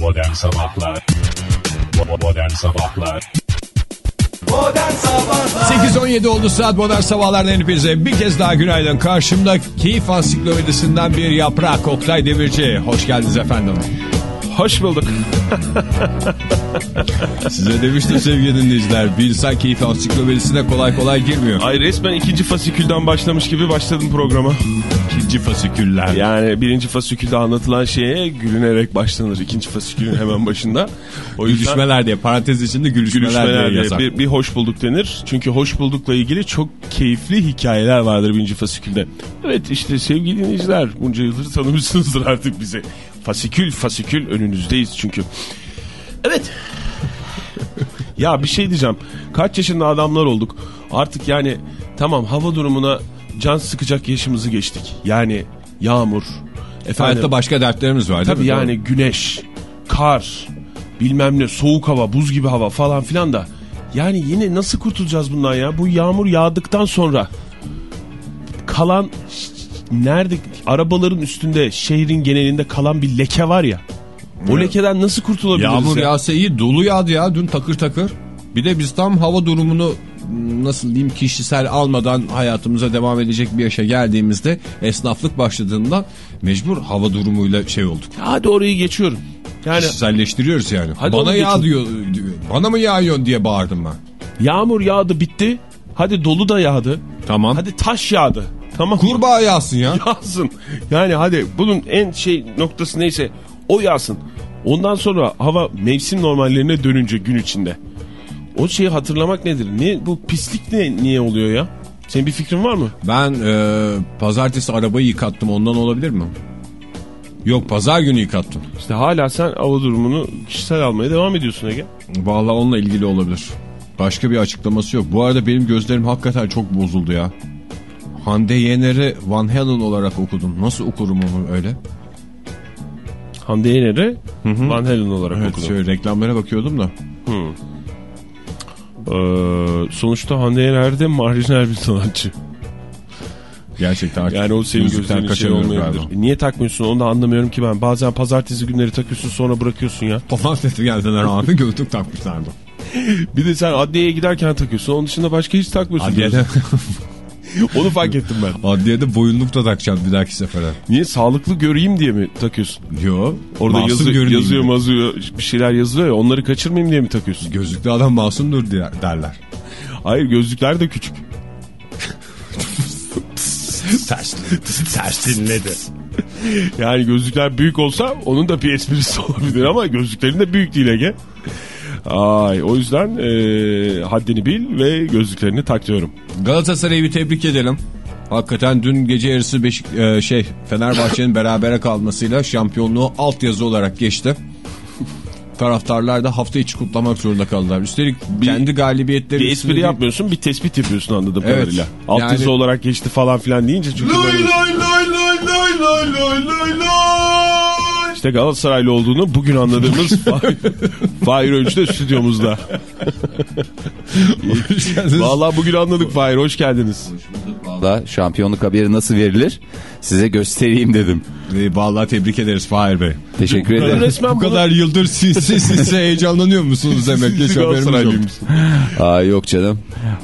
Modern Sabahlar Modern Sabahlar 8.17 oldu saat modern sabahlardan hepinize bir kez daha günaydın. Karşımda Keyif Ansiklopedisinden bir yaprak Oktay Demirci. Hoş geldiniz efendim. Hoş bulduk. Size demiştim sevgili dinleyiciler. Bir insan Keyif Ansiklopedisine kolay kolay girmiyor. Ay resmen ikinci fasikülden başlamış gibi başladım programa. İkinci fasiküller. Yani birinci fasikülde anlatılan şeye gülünerek başlanır. ikinci fasikülün hemen başında. O yüzden Gülüşmeler diye parantez içinde gülüşmeler, gülüşmeler diye diye bir, bir hoş bulduk denir. Çünkü hoş buldukla ilgili çok keyifli hikayeler vardır birinci fasikülde. Evet işte sevgili dinleyiciler bunca yıldır tanımışsınızdır artık bizi. Fasikül fasikül önünüzdeyiz çünkü. Evet. ya bir şey diyeceğim. Kaç yaşında adamlar olduk. Artık yani tamam hava durumuna can sıkacak yaşımızı geçtik. Yani yağmur. Efendim, Hayatta başka dertlerimiz var değil Tabii mi? yani güneş, kar, bilmem ne, soğuk hava, buz gibi hava falan filan da. Yani yine nasıl kurtulacağız bundan ya? Bu yağmur yağdıktan sonra kalan nerede arabaların üstünde şehrin genelinde kalan bir leke var ya. O lekeden nasıl kurtulabiliriz Yağmur ya? yağsa iyi dolu yağdı ya dün takır takır. Bir de biz tam hava durumunu nasıl diyeyim kişisel almadan hayatımıza devam edecek bir yaşa geldiğimizde esnaflık başladığından mecbur hava durumuyla şey olduk. Hadi orayı geçiyorum. Yani Kişiselleştiriyoruz yani. Hadi bana yağ diyor, diyor. Bana mı yağıyorsun diye bağırdım ben. yağmur yağdı bitti. Hadi dolu da yağdı. Tamam. Hadi taş yağdı. Tamam. Kurbağa yağsın ya. yağsın. Yani hadi bunun en şey noktası neyse o yağsın. Ondan sonra hava mevsim normallerine dönünce gün içinde. O şeyi hatırlamak nedir? Ne bu pislik ne niye oluyor ya? Senin bir fikrin var mı? Ben e, pazartesi arabayı yıkattım ondan olabilir mi? Yok pazar günü yıkattım. İşte hala sen hava durumunu kişisel almaya devam ediyorsun Ege. Vallahi onunla ilgili olabilir. Başka bir açıklaması yok. Bu arada benim gözlerim hakikaten çok bozuldu ya. Hande Yener'i Van Halen olarak okudum. Nasıl okurum onu öyle? Hande Yener'e Van Halen olarak Evet, okudum. şöyle reklamlara bakıyordum da. Ee, sonuçta Hande Yener de marjinal bir sanatçı. Gerçekten artık Yani o senin gözlükten gözlerin şey kaçamıyorum olmayabilir. galiba. Niye takmıyorsun onu da anlamıyorum ki ben. Bazen pazartesi günleri takıyorsun sonra bırakıyorsun ya. Pazartesi geldiler abi gözlük takmışlardı. Bir de sen adliyeye giderken takıyorsun. Onun dışında başka hiç takmıyorsun. Adliyede, Onu fark ettim ben. adliyede boyunluk da takacağım bir dahaki sefere. Niye sağlıklı göreyim diye mi takıyorsun? Yo. Orada masum yazı, yazıyor diye. mazıyor bir şeyler yazıyor ya onları kaçırmayayım diye mi takıyorsun? Gözlüklü adam masumdur diye- derler. Hayır gözlükler de küçük. Ters, ters dinledi. Yani gözlükler büyük olsa onun da bir esprisi olabilir ama gözlüklerin de büyük değil Ege. Ay, o yüzden e, haddini bil ve gözlüklerini tak diyorum. Galatasaray'ı bir tebrik edelim. Hakikaten dün gece yarısı Beşik, e, şey Fenerbahçe'nin berabere kalmasıyla şampiyonluğu altyazı olarak geçti. Taraftarlar da hafta içi kutlamak zorunda kaldılar. Üstelik kendi galibiyetleri Bir espri değil- yapmıyorsun bir tespit yapıyorsun anladığım Evet. kadarıyla. Alt Yani- yazı olarak geçti falan filan deyince çünkü böyle... İşte Galatasaraylı olduğunu bugün anladığımız Fahir- Önç de stüdyomuzda. Vallahi bugün anladık Fahir hoş geldiniz. Da şampiyonluk haberi nasıl verilir? Size göstereyim dedim. E, Vallahi tebrik ederiz Fahir Bey. Teşekkür ederim. resmen Bu bunu- kadar yıldır sinsi sinsi heyecanlanıyor musunuz demek ki. Galatasaraylıymışsın. Aa, yok canım.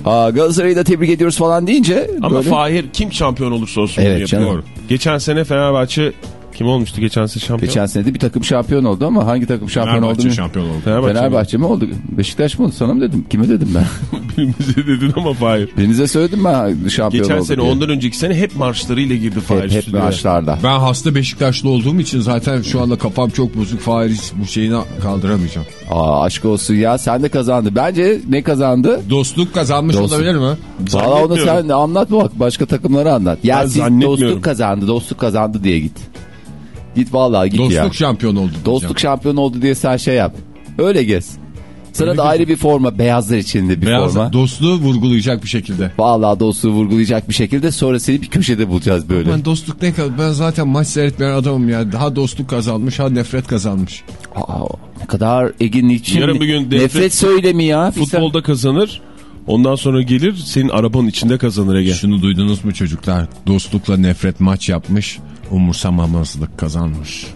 Aa, Galatasaray'ı da tebrik ediyoruz falan deyince Ama böyle... Fahir kim şampiyon olursa olsun Evet bunu yapıyor. canım. Doğru. Geçen sene Fenerbahçe kim olmuştu geçen sene şampiyon? Geçen sene de bir takım şampiyon oldu ama hangi takım şampiyon oldu? Fenerbahçe şampiyon oldu. Fenerbahçe. Fenerbahçe mi oldu? Beşiktaş mı oldu? Sana mı dedim? Kime dedim ben? Birimize dedin ama Fahir. Birinize söyledim ben şampiyon Geçen oldu sene diye. ondan önceki sene hep marşlarıyla girdi Fahir Hep, hep stüdyoya. maçlarda. Ben hasta Beşiktaşlı olduğum için zaten şu anda kafam çok bozuk. Fahir bu şeyini kaldıramayacağım. Aa, aşk olsun ya sen de kazandı. Bence ne kazandı? Dostluk kazanmış Dostluk. olabilir mi? Valla onu sen anlat bak başka takımlara anlat. Ya Ben siz zannetmiyorum. dostluk kazandı dostluk kazandı diye git. Git vallahi git Dostluk ya. şampiyon oldu. Dostluk şampiyon oldu diye sen şey yap. Öyle gez. Sana da ayrı bir forma beyazlar içinde bir Beyaz forma. dostluğu vurgulayacak bir şekilde. Vallahi dostluğu vurgulayacak bir şekilde sonra seni bir köşede bulacağız böyle. Ben dostluk ne kadar ben zaten maç seyretmeyen adamım ya. Daha dostluk kazanmış ha nefret kazanmış. Aa, ne kadar Ege niçin? Yarın bir gün nefret, nefret- söylemi ya. Futbolda kazanır. Ondan sonra gelir senin arabanın içinde kazanır Ege. Şunu duydunuz mu çocuklar? Dostlukla nefret maç yapmış umursamamazlık kazanmış.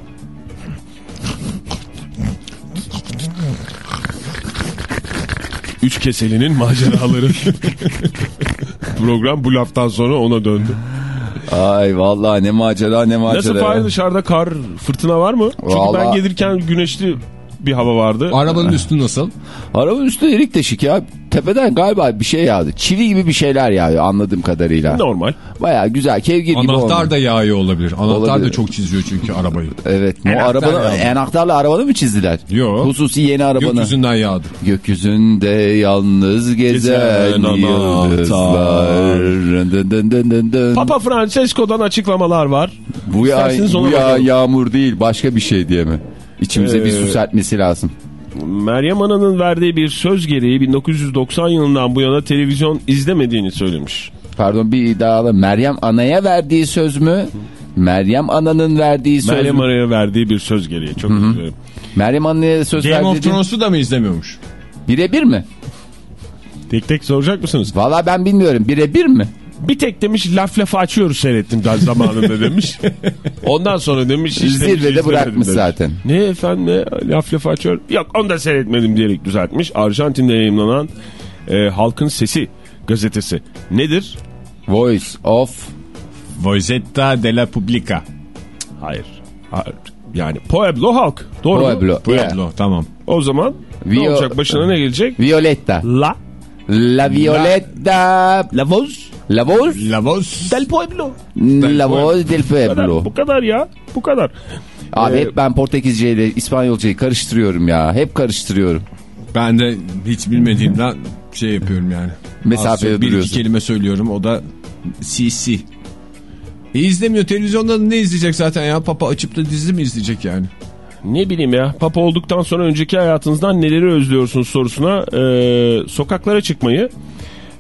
Üç keselinin maceraları. Program bu laftan sonra ona döndü. Ay vallahi ne macera ne macera. Nasıl Fahir dışarıda kar fırtına var mı? Çünkü ben gelirken güneşli bir hava vardı. Arabanın üstü nasıl? Arabanın üstü erik deşik ya. Tepeden galiba bir şey yağdı. Çivi gibi bir şeyler yağıyor anladığım kadarıyla. Normal. Baya güzel kevgir gibi olmuş. Anahtar da yağıyor olabilir. Anahtar Olabilir. da çok çiziyor çünkü arabayı. Evet. O Enaktar arabanı, yağdı. enaktarla arabanı mı çizdiler? Yo. Hususi yeni arabanı. Gökyüzünden yağdı. Gökyüzünde yalnız gezen Gezen yıldızlar. Dın dın dın dın dın. Papa Francesco'dan açıklamalar var. bu ya, bu ya yağmur değil başka bir şey diye mi? İçimize bir Ee, su serpmesi lazım. Meryem Ana'nın verdiği bir söz gereği 1990 yılından bu yana televizyon izlemediğini söylemiş. Pardon bir iddialı. Meryem Ana'ya verdiği söz mü? Meryem Ana'nın verdiği söz Meryem? Ana'ya verdiği bir söz gereği. Çok özür dilerim. Meryem Ana'ya söz Game of verdiği Thrones'u da mı izlemiyormuş? birebir mi? Tek tek soracak mısınız? Valla ben bilmiyorum. Birebir mi? Bir tek demiş laf lafı açıyoruz seyrettim ben zamanında demiş. Ondan sonra demiş işte Zirvede bırakmış demiş. zaten. Ne efendim ne laf lafı açıyor. Yok onu da seyretmedim diyerek düzeltmiş. Arjantin'de yayınlanan e, Halkın Sesi gazetesi. Nedir? Voice of Voizetta della Publica. Hayır. Hayır. Yani Pueblo halk. Doğru mu? Pueblo. Pueblo tamam. O zaman ne Vio- olacak başına ne gelecek? Violetta. La La Violetta. La voz La voz. La voz. del pueblo. La voz del pueblo. bu kadar ya. Bu kadar. Abi Ee, hep ben Portekizce ile İspanyolcayı karıştırıyorum ya. Hep karıştırıyorum. Ben de hiç bilmediğimden şey yapıyorum yani. Mesafeye Bir iki kelime söylüyorum o da CC. E izlemiyor televizyonda da ne izleyecek zaten ya? Papa açıp da dizi mi izleyecek yani? Ne bileyim ya papa olduktan sonra önceki hayatınızdan neleri özlüyorsunuz sorusuna e, sokaklara çıkmayı,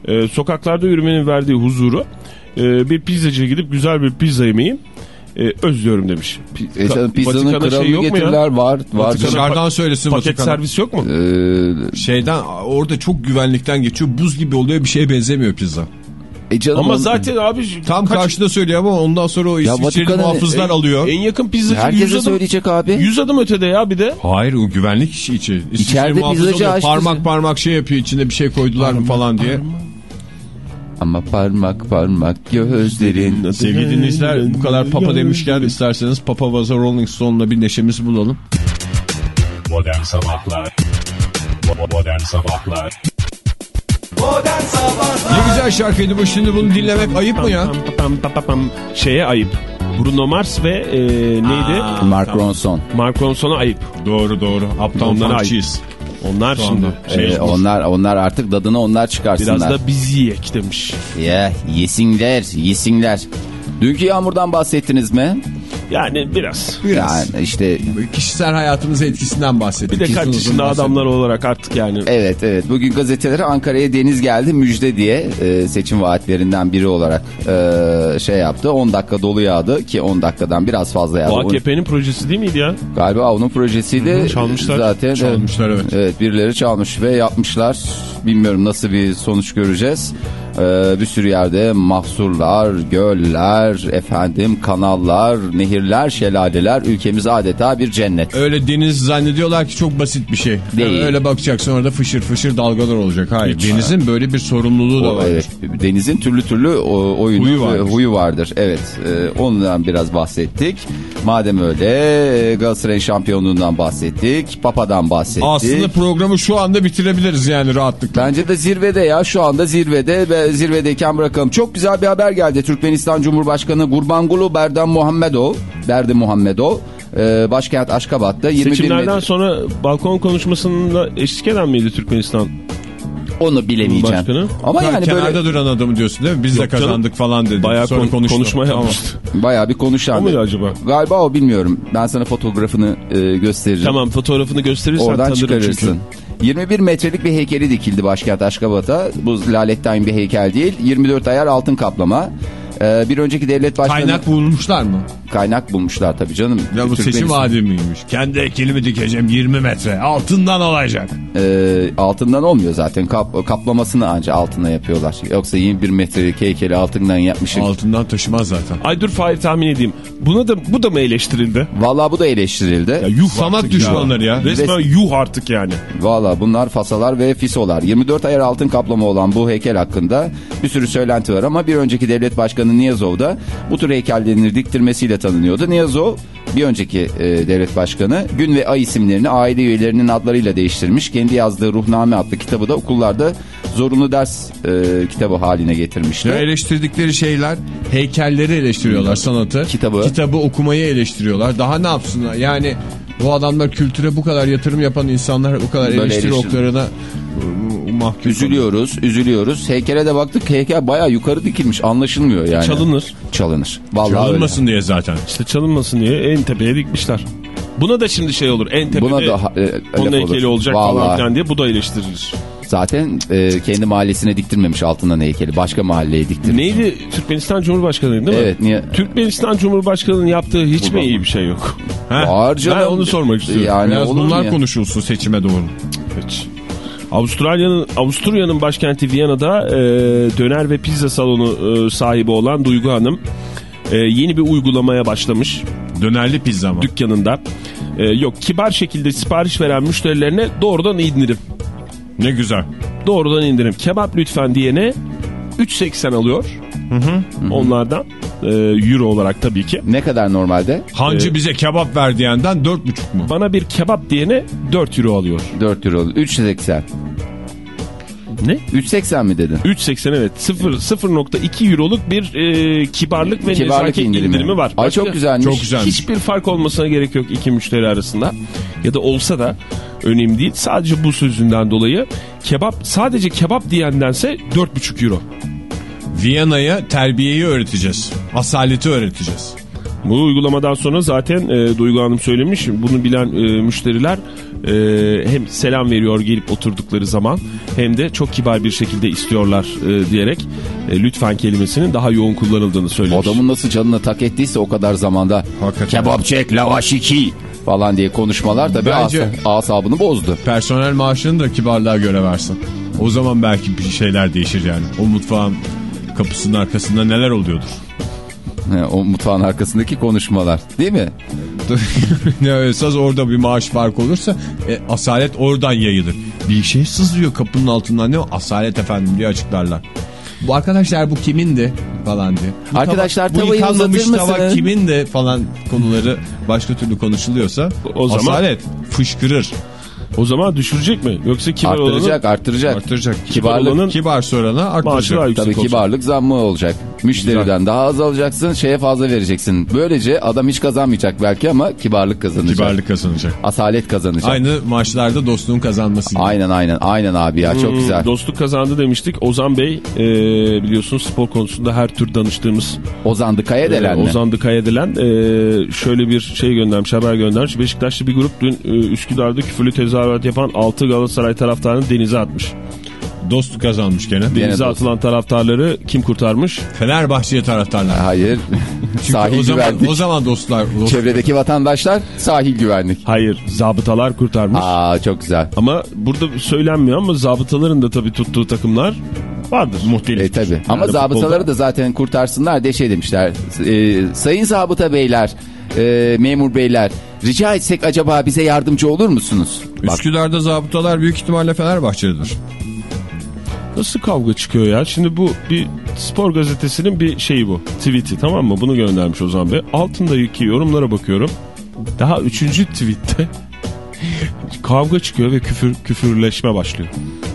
e, sokaklarda yürümenin verdiği huzuru, e, bir pizzacıya gidip güzel bir pizza yemeyi e, özlüyorum demiş. E, canım, pizzanın Vatikan'a kralını şey yok mu ya? getirirler. Var. var. Vatikan'a- Dışarıdan söylesin Paket Vatikan'a. servis yok mu? Ee, Şeyden orada çok güvenlikten geçiyor. Buz gibi oluyor bir şeye benzemiyor pizza. E canım Ama onu- zaten abi Tam kaç- karşıda söylüyor ama ondan sonra o İsviçreli muhafızlar en- alıyor. En yakın pizzacı Herkese 100 adım, söyleyecek abi. 100 adım ötede ya bir de. Hayır o güvenlik işi içi. İsviçreli İçeride pizzacı açtı Parmak parmak şey yapıyor içinde bir şey koydular mı falan diye. Ama parmak parmak gözlerin. Sevgili dinleyiciler bu kadar papa demişken isterseniz Papa Was a Rolling Stone'la bir neşemizi bulalım. Modern Sabahlar Modern Sabahlar Ne güzel şarkıydı bu şimdi bunu dinlemek ayıp mı ya? Pam, pam, pam, pam, pam. Şeye ayıp. Bruno Mars ve e, neydi? Mark Ronson. Mark Ronson'a ayıp. Doğru doğru. Uptown Onlara Funk ayıp. Cheese. Onlar Şu şimdi anda. şey, Ee, onlar onlar artık dadını onlar çıkarsınlar. biraz da biz yiyek demiş. Ya yesinler yesinler. Dünkü yağmurdan bahsettiniz mi? Yani biraz. Biraz. Yani işte Kişisel hayatımıza etkisinden bahsettik. Bir de kaç yaşında adamlar olarak artık yani. evet evet bugün gazetelere Ankara'ya deniz geldi müjde diye e, seçim vaatlerinden biri olarak e, şey yaptı. 10 dakika dolu yağdı ki 10 dakikadan biraz fazla yağdı. Bu AKP'nin projesi değil miydi ya? Galiba onun projesiydi. çalmışlar. Zaten Çalmışlar, evet. Evet birileri çalmış ve yapmışlar. Bilmiyorum nasıl bir sonuç göreceğiz. Ee, bir sürü yerde mahsurlar, göller, efendim kanallar, nehirler, şelaleler ülkemiz adeta bir cennet. Öyle deniz zannediyorlar ki çok basit bir şey. Değil. Yani öyle bakacaksın orada fışır fışır dalgalar olacak. Hayır. Hiç. Denizin böyle bir sorumluluğu da O, var. evet, denizin türlü türlü o, oyunu Huyu vardır. huyu vardır. Evet, e, ondan biraz bahsettik. Madem öyle Galatasaray'ın şampiyonluğundan bahsettik, Papa'dan bahsettik. Aslında programı şu anda bitirebiliriz yani rahatlıkla. Bence de zirvede ya şu anda zirvede ve zirvedeyken bırakalım. Çok güzel bir haber geldi. Türkmenistan Cumhurbaşkanı Gurbanguly Berdan Muhammedov, Berdi Muhammedov e, başkent Aşkabat'ta 21 Seçimlerden metre. sonra balkon konuşmasında eşlik eden miydi Türkmenistan? Onu bilemeyeceğim. Başkanı? Ama yani kenarda böyle duran adamı diyorsun değil mi? Biz Yok de kazandık falan dedi. Bayağı Sonra kon- konuştu. konuşma Tamam. yapmıştı. bayağı bir konuşan. O muydu acaba? Galiba o bilmiyorum. Ben sana fotoğrafını e, gösteririm. Tamam fotoğrafını gösterirsen Oradan tanırım çıkarırsın. çünkü. 21 metrelik bir heykeli dikildi başkent Aşkabat'a. Bu laletten bir heykel değil. 24 ayar altın kaplama. Ee, bir önceki devlet başkanı... Kaynak bulmuşlar mı? Kaynak bulmuşlar tabii canım. Ya bu seçim Türkmenistan- vaadi miymiş? Kendi ekelimi dikeceğim 20 metre. Altından olacak. Ee, altından olmuyor zaten. Kap, kaplamasını anca altına yapıyorlar. Yoksa 21 metrelik heykeli altından yapmışım. Altından taşımaz zaten. Ay dur Fahir tahmin edeyim. Buna da bu da mı eleştirildi? Vallahi bu da eleştirildi. Ya yuh Sanat düşmanları ya. Resmen yuh artık yani. Valla bunlar fasalar ve fisolar. 24 ayar altın kaplama olan bu heykel hakkında bir sürü söylenti var ama bir önceki devlet başkanı Niyazov da bu tür heykellerini diktirmesiyle tanınıyordu. Niyazov bir önceki e, devlet başkanı gün ve ay isimlerini aile üyelerinin adlarıyla değiştirmiş. Kendi yazdığı Ruhname adlı kitabı da okullarda zorunlu ders e, kitabı haline getirmişti. Ya eleştirdikleri şeyler heykelleri eleştiriyorlar sanatı. Kitabı. Kitabı okumayı eleştiriyorlar. Daha ne yapsınlar? Yani bu adamlar kültüre bu kadar yatırım yapan insanlar bu kadar Böyle eleştiri eleştiri. oklarına ıı, mahkum. Üzülüyoruz, üzülüyoruz. Heykele de baktık heykel bayağı yukarı dikilmiş anlaşılmıyor yani. Çalınır. Çalınır. Vallahi öyle. Çalınmasın diye zaten. İşte çalınmasın diye en tepeye dikmişler. Buna da şimdi şey olur. En tepede Buna da e, onun heykeli olur. olacak falan Vallahi. filan diye bu da eleştirilir. Zaten e, kendi mahallesine diktirmemiş altından heykeli. Başka mahalleye diktirmiş. Neydi? Türkmenistan Cumhurbaşkanı değil mi? Evet niye? Türkmenistan Cumhurbaşkanı'nın yaptığı hiç mi iyi bir şey yok? Ağır canım. ben onu sormak istiyorum. Yani Biraz bunlar ya? konuşulsun seçime doğru. Hiç. Avustralya'nın Avusturya'nın başkenti Viyana'da e, döner ve pizza salonu e, sahibi olan Duygu Hanım e, yeni bir uygulamaya başlamış Dönerli pizza mı? dükkanında. E, yok kibar şekilde sipariş veren müşterilerine doğrudan indirim. Ne güzel. Doğrudan indirim. Kebap lütfen diyene 3.80 alıyor. Onlardan e, euro olarak tabii ki. Ne kadar normalde? Hancı bize kebap ver diyenden 4,5 mu? Bana bir kebap diyene 4 euro alıyor. 4 euro. 3.80. Ne? 3.80 mi dedin? 3.80 evet. 0 0.2 euroluk bir e, kibarlık ve Kibarlık nezaket indirimi. indirimi, var. Ay Başka çok güzelmiş. Çok güzelmiş. Hiçbir fark olmasına gerek yok iki müşteri arasında. Ya da olsa da önemli değil. Sadece bu sözünden dolayı kebap sadece kebap diyendense 4.5 euro. Viyana'ya terbiyeyi öğreteceğiz. Asaleti öğreteceğiz. Bu uygulamadan sonra zaten e, Duygu Hanım söylemiş. Bunu bilen e, müşteriler e, hem selam veriyor gelip oturdukları zaman hem de çok kibar bir şekilde istiyorlar e, diyerek e, lütfen kelimesinin daha yoğun kullanıldığını söylemiş. Adamın nasıl canına tak ettiyse o kadar zamanda Hakikaten. kebap çek lavaş iki falan diye konuşmalar tabii Bence- asa- asabını bozdu. Personel maaşını da kibarlığa göre versin. O zaman belki bir şeyler değişir yani. O mutfağın kapısının arkasında neler oluyordur. He, o mutfağın arkasındaki konuşmalar değil mi? ne esas orada bir maaş farkı olursa e, asalet oradan yayılır. Bir şey sızlıyor kapının altından ne o? Asalet efendim diye açıklarlar. Bu arkadaşlar bu kimindi falan diye. Bu Arkadaşlar, tabak- bu tavayı uzatır tabak mısın? kimindi falan konuları başka türlü konuşuluyorsa O zaman- asalet fışkırır. O zaman düşürecek mi? Yoksa kibar Arttıracak olanın arttıracak. Arttıracak. Kibarlık- Kibar sorana maaşı daha arttıracak. Tabii olacak. kibarlık zammı olacak. Müşteriden daha az alacaksın, şeye fazla vereceksin. Böylece adam hiç kazanmayacak belki ama kibarlık kazanacak. Kibarlık kazanacak. Asalet kazanacak. Aynı maçlarda dostluğun kazanması. gibi. Aynen aynen aynen abi ya çok Hmm, güzel. Dostluk kazandı demiştik. Ozan Bey e, biliyorsun spor konusunda her tür danıştığımız Ozan Dıkaya e, delen mi? Ozan Dıkayedelen e, şöyle bir şey göndermiş haber göndermiş. Beşiktaşlı bir grup dün e, Üsküdar'da küfürlü tezahürat yapan 6 Galatasaray taraftarını denize atmış. Dostluk kazanmış gene. Denize dost. atılan taraftarları kim kurtarmış? Fenerbahçe'ye taraftarlar. Hayır. Çünkü sahil o zaman, güvenlik. o zaman dostlar. dost- Çevredeki vatandaşlar sahil güvenlik. Hayır zabıtalar kurtarmış. Aa çok güzel. Ama burada söylenmiyor ama zabıtaların da tabii tuttuğu takımlar vardır. Muhtelif. E tabi. Ama Yani zabıtaları futbolda- da zaten kurtarsınlar diye şey demişler. E, sayın zabıta beyler, e, memur beyler rica etsek acaba bize yardımcı olur musunuz? Bak Üsküdar'da zabıtalar büyük ihtimalle Fenerbahçelidir. Nasıl kavga çıkıyor ya? Şimdi bu bir spor gazetesinin bir şeyi bu. Tweet'i tamam mı? Bunu göndermiş Ozan Bey. Altındaki yorumlara bakıyorum. Daha üçüncü tweette kavga çıkıyor ve küfür küfürleşme başlıyor.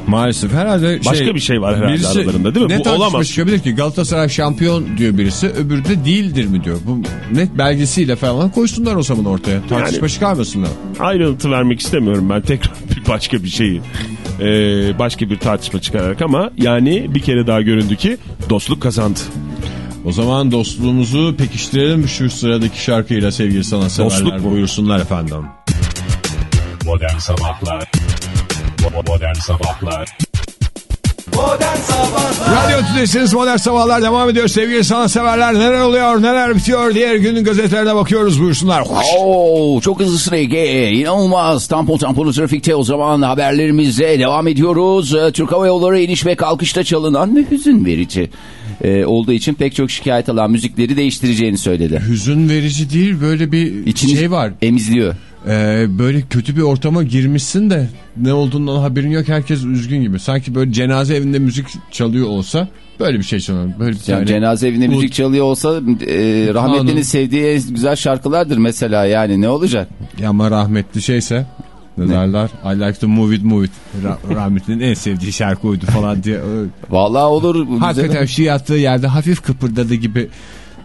Maalesef herhalde şey, Başka bir şey var herhalde aralarında, değil mi? Ne Bu olamaz. çıkabilir ki Galatasaray şampiyon diyor birisi öbürü de değildir mi diyor. Bu net belgesiyle falan koysunlar o zaman ortaya. Tartışma Yani- çıkarmasınlar. Ayrıntı vermek istemiyorum ben tekrar bir başka bir şeyi. Ee, başka bir tartışma çıkararak ama yani bir kere daha göründü ki dostluk kazandı. O zaman dostluğumuzu pekiştirelim şu sıradaki şarkıyla sevgili sanatseverler buyursunlar efendim. Modern Sabahlar Bo- Modern Sabahlar Radyo Tülesi'niz Modern Sabahlar devam ediyor. Sevgili sanatseverler neler oluyor neler bitiyor diğer günün gazetelerine bakıyoruz buyursunlar. Hoş. Oo, çok hızlı Ege. İnanılmaz. Tampon tamponu trafikte o zaman haberlerimize devam ediyoruz. Ee, Türk Hava Yolları iniş ve kalkışta çalınan ve hüzün verici e, olduğu için pek çok şikayet alan müzikleri değiştireceğini söyledi. Hüzün verici değil böyle bir İçini şey var. Emizliyor. Ee, böyle kötü bir ortama girmişsin de ne olduğundan haberin yok herkes üzgün gibi. Sanki böyle cenaze evinde müzik çalıyor olsa böyle bir şey çalıyor. Böyle Yani tane- cenaze evinde müzik çalıyor olsa e, rahmetlinin Kanun. sevdiği en güzel şarkılardır mesela yani ne olacak? Ya ama rahmetli şeyse ne, derler? I like to move it move it. Ra- rahmetlinin en sevdiği şarkı oydu falan diye. Vallahi olur. Hakikaten şu yattığı yerde hafif kıpırdadı gibi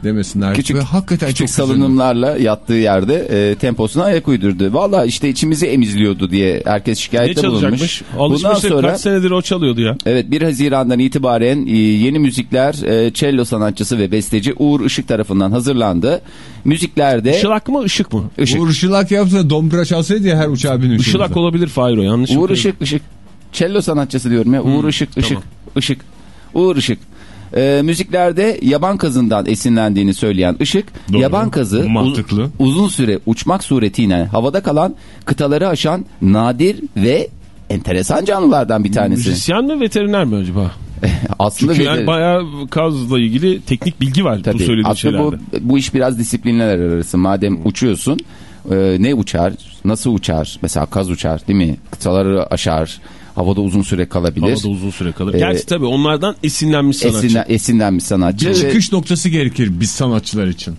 demesinler. Küçük- Ve hakikaten Küçük çok üzüldüm. salınımlarla yattığı yerde e, temposuna ayak uydurdu. Valla işte içimizi emizliyordu diye herkes şikayette bulunmuş. Bundan sonra kaç senedir o çalıyordu ya. evet 1 Haziran'dan itibaren e, yeni müzikler e, cello sanatçısı ve besteci Uğur Işık tarafından hazırlandı. Müziklerde Işılak mı ışık mı? Işık. Uğur Işılak yapsa dombra çalsaydı ya her uçağa binmiş. Işılak olabilir Fahir o yanlış. Uğur. Işık Işık cello sanatçısı diyorum ya Uğur Işık Işık tamam. Işık Uğur Işık. E, müziklerde yaban kazından esinlendiğini söyleyen Işık, Doğru. yaban kazı Mantıklı. uz- uzun süre uçmak suretiyle havada kalan kıtaları aşan nadir ve enteresan canlılardan bir tanesi. Müzisyen mi veteriner mi acaba? Aslında Çünkü yani bayağı kazla ilgili teknik bilgi var bu Tabii. söylediğin Aslında şeylerde. bu, bu iş biraz disiplinler arası. Madem uçuyorsun e, ne uçar, nasıl uçar? Mesela kaz uçar değil mi? Kıtaları aşar, havada uzun süre kalabilir. Havada uzun süre kalır. Ee, Gerçi tabii onlardan esinlenmiş sanatçı. Esinden, esinlenmiş sanatçı. Bir çıkış noktası gerekir biz sanatçılar için.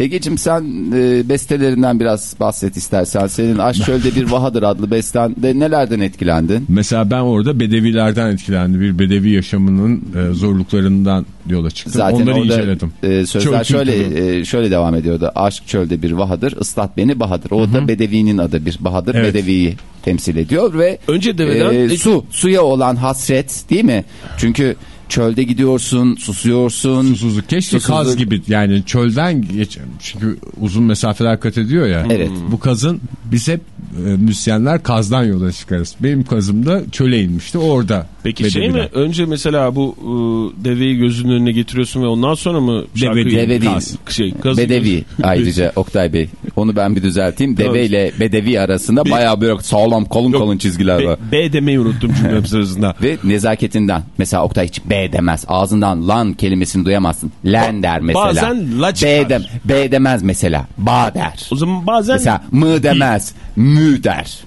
Egeciğim sen e, bestelerinden biraz bahset istersen. Senin Aşk Çölde Bir Bahadır adlı bestende nelerden etkilendin? Mesela ben orada bedevilerden etkilendim. Bir bedevi yaşamının e, zorluklarından yola çıktım. Zaten Onları orada inceledim. e, sözler Çöl şöyle e, şöyle devam ediyordu. Aşk çölde bir Bahadır, ıslat beni Bahadır. O da Bedevi'nin adı bir Bahadır. Evet. Bedevi'yi temsil ediyor ve Önce deveden- e, su, suya olan hasret değil mi? Çünkü çölde gidiyorsun, susuyorsun. Susuzluk. Keşke Susuzluk. kaz gibi yani çölden geç. Çünkü uzun mesafeler kat ediyor ya. Evet. Bu kazın biz hep e, müzisyenler kazdan yola çıkarız. Benim kazım da çöle inmişti. Orada Peki şey bedeviler. mi? Önce mesela bu e, deveyi gözünün önüne getiriyorsun ve ondan sonra mı şarkıyı... değil, Deve değil. Kaz, Şey, kazı Bedevi ayrıca Oktay Bey. Onu ben bir düzelteyim. Deve ile Bedevi arasında bayağı böyle sağlam kalın kalın çizgiler var. B, B demeyi unuttum cümlem sırasında. Ve nezaketinden. Mesela Oktay hiç B demez. Ağzından lan kelimesini duyamazsın. Len der mesela. bazen la çıkar. B, dem B demez mesela. Ba der. O zaman bazen Mesela mı demez. Mü der.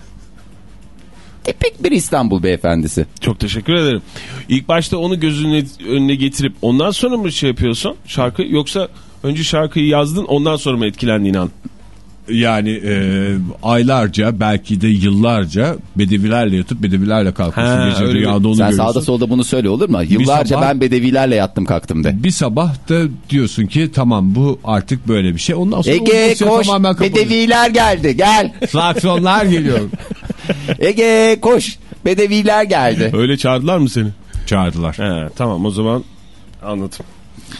Tipik bir İstanbul beyefendisi. Çok teşekkür ederim. İlk başta onu gözünün önüne getirip ondan sonra mı şey yapıyorsun şarkı yoksa önce şarkıyı yazdın ondan sonra mı etkilendiğin an? Yani e, aylarca belki de yıllarca bedevilerle yatıp bedevilerle kalkıyorsun. Gece rüyada onu Sen görüyorsun. sağda solda bunu söyle olur mu? Yıllarca sabah- ben bedevilerle yattım kalktım de. Bir sabah da diyorsun ki tamam bu artık böyle bir şey. Ondan sonra Ege koş bedeviler geldi gel. Saksonlar geliyor. Ege koş bedeviler geldi. Öyle çağırdılar mı seni? Çağırdılar. He, tamam o zaman anladım.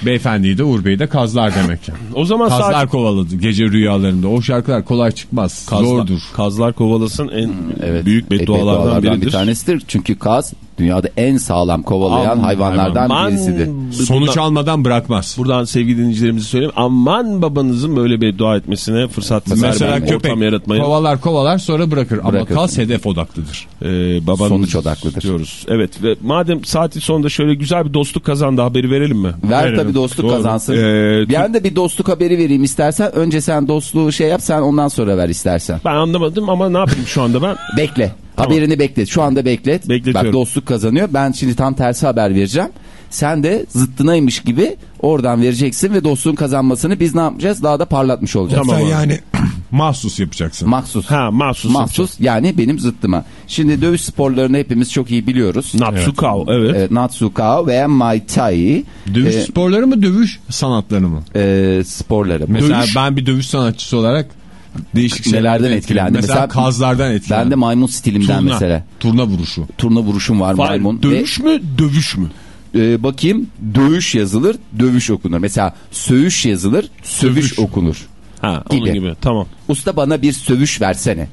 Beyefendiyi de Uğur Bey'i de kazlar demek ki. O zaman Kazlar saat kovaladı gece rüyalarında. O şarkılar kolay çıkmaz. Kazlar, Zordur. Kazlar kovalasın en Evet. büyük beddualardan biridir. bir tanesidir. Çünkü kaz dünyada en sağlam kovalayan Aman, hayvanlardan aman. birisidir. Sonuç Buradan- almadan bırakmaz. Buradan sevgili dinleyicilerimize söyleyeyim. Aman babanızın böyle beddua etmesine fırsat Mesela vermeyin, köpek ortam yaratmayın. kovalar kovalar sonra bırakır. Ama Bırakır. kaz hedef odaklıdır. Ee, babanız Sonuç odaklıdır. Diyoruz. Evet ve madem saati sonunda şöyle güzel bir dostluk kazandı haberi verelim mi? Ver Verelim. tabii dostluk Doğru. kazansın. Ee, bir anda bir dostluk haberi vereyim istersen. Önce sen dostluğu şey yap sen ondan sonra ver istersen. Ben anlamadım ama ne yapayım şu anda ben? Bekle. Haberini beklet. Şu anda beklet. Bekletiyorum. Bak dostluk kazanıyor. Ben şimdi tam tersi haber vereceğim. Sen de zıttınaymış gibi oradan vereceksin ve dostluğun kazanmasını biz ne yapacağız? Daha da parlatmış olacağız. Tamam Sen yani mahsus yapacaksın. Mahsus. Ha mahsus. Mahsus yani benim zıttıma. Şimdi dövüş sporlarını hepimiz çok iyi biliyoruz. Natsukao evet. Evet, Natsuka veya Muay Thai Dövüş e, sporları mı dövüş sanatları mı? e, sporları. Mesela Dövüş- ben bir dövüş sanatçısı olarak değişik Nelerden şeylerden etkilendim. Mesela, Mesela kazlardan etkilendim. ben de maymun stilimden turna, mesela. Turna vuruşu. Turna vuruşum var Fahir, maymun. dövüş mü dövüş mü? Ve, e, bakayım dövüş yazılır, dövüş okunur. Mesela söğüş yazılır, sövüş Sövüş. okunur. Ha onun Gibi. gibi tamam. Usta bana bir sövüş versene.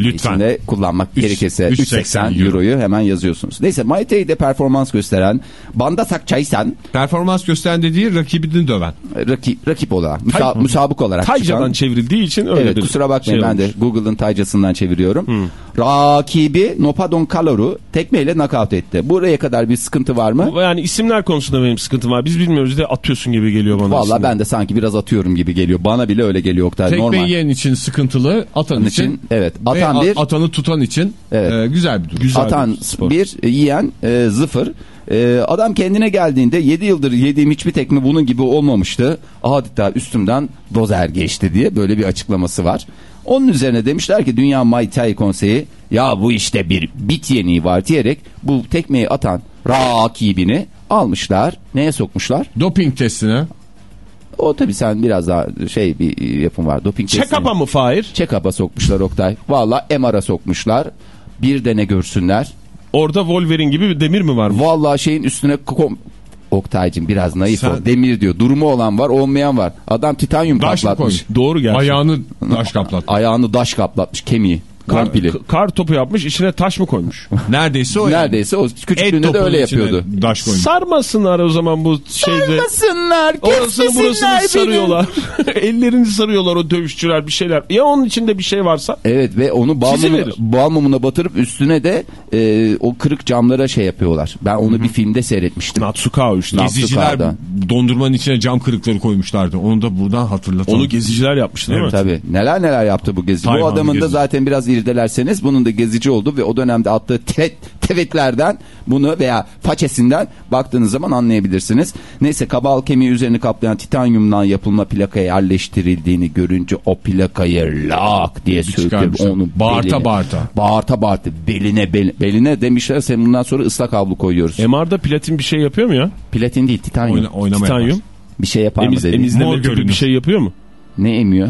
Cümle Lütfen. içinde kullanmak Üç- gerekirse 380 380 euroyu hemen yazıyorsunuz. Neyse Muay Thai'de performans gösteren Banda Sakçaysen Performans gösteren dediği rakibini döven. rakip, rakip olarak, müsa, müsabık olarak Taycadan çıkan- çevrildiği için öyle Evet kusura bakmayın şey ben de. Google'ın Taycasından çeviriyorum. Rakibi Nopadon Kalor'u tekmeyle knockout etti. Buraya kadar bir sıkıntı var mı? Yani isimler konusunda benim sıkıntım var. Biz bilmiyoruz de atıyorsun gibi geliyor bana. Valla ben de sanki biraz atıyorum gibi geliyor. Bana bile öyle geliyor Oktay. Tekme Normal. yiyen için sıkıntılı, atan için, için, evet. ve Atan bir- atanı tutan için Evet. e, güzel bir durum. Güzel Atan bir spor. bir, e, yiyen e, zıfır. E, adam kendine geldiğinde 7 yıldır yediğim hiçbir tekme bunun gibi olmamıştı. Adeta üstümden dozer geçti diye böyle bir açıklaması var. Onun üzerine demişler ki Dünya Muay Thai Konseyi ya bu işte bir bit yeniği var diyerek bu tekmeyi atan rakibini almışlar. Neye sokmuşlar? Doping testine O tabii sen biraz daha şey bir yapım var. Doping Check-up'a mı Fahir? Check-up'a sokmuşlar Oktay. Valla MR'a sokmuşlar. Bir de ne görsünler. Orada Wolverine gibi bir demir mi var? Vallahi şeyin üstüne kom... Oktay'cım biraz naif Sen- ol. Demir diyor. Durumu olan var olmayan var. Adam titanyum Daş mı kaplatmış. koymuş? Doğru gerçi. ayağını taş kaplat. Ayağını daş kaplatmış kemiği. Kar, Kompili. k- kar topu yapmış içine taş mı koymuş? Neredeyse o. Neredeyse o küçüklüğünde de öyle yapıyordu. Daş koymuş. Sarmasınlar o zaman bu şeyde. Sarmasınlar, Orasını burasını kesmesinler beni. sarıyorlar. Ellerini sarıyorlar o dövüşçüler bir şeyler. Ya onun içinde bir şey varsa? Evet ve onu bal, mumu- bal mumuna batırıp üstüne de e, o kırık camlara şey yapıyorlar. Ben onu bir filmde seyretmiştim. Natsukao işte. Geziciler dondurmanın içine cam kırıkları koymuşlardı. Onu da buradan hatırlatalım. Onu geziciler yapmış değil mi? Tabii. Neler neler yaptı bu gezici. Bu adamın da zaten biraz irdelerseniz bunun da gezici oldu ve o dönemde attığı tweet, tweetlerden bunu veya façesinden baktığınız zaman anlayabilirsiniz. Neyse kabal kemiği üzerini kaplayan titanyumdan yapılma plakaya yerleştirildiğini görünce o plakayı lak diye söküp onu Bağırta beline, bağırta. Bağırta bağırta beline bel- beline demişler sen bundan sonra ıslak havlu koyuyoruz. MR'da platin bir şey yapıyor mu ya? Platin değil titanyum. Oyna, Titanyum. yapar. Bir şey yapar mı Emiz, dedi. emizleme Mor bir şey yapıyor mu? Ne emiyor?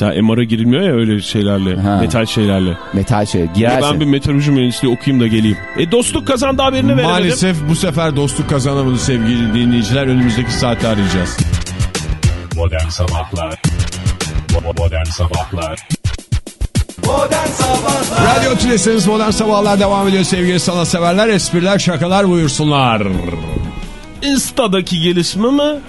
Mesela MR'a girilmiyor ya öyle şeylerle. Ha. Metal şeylerle. Metal şey. Ya Girerse. ben bir meteoroloji mühendisliği okuyayım da geleyim. E dostluk kazandı haberini veremedim. Maalesef bu sefer dostluk kazanamadı sevgili dinleyiciler. Önümüzdeki saatte arayacağız. Modern Sabahlar Bo- Modern Sabahlar Radyo Tülesi'niz Modern Sabahlar devam ediyor sevgili sanatseverler. Espriler, şakalar buyursunlar. Insta'daki gelişme mi?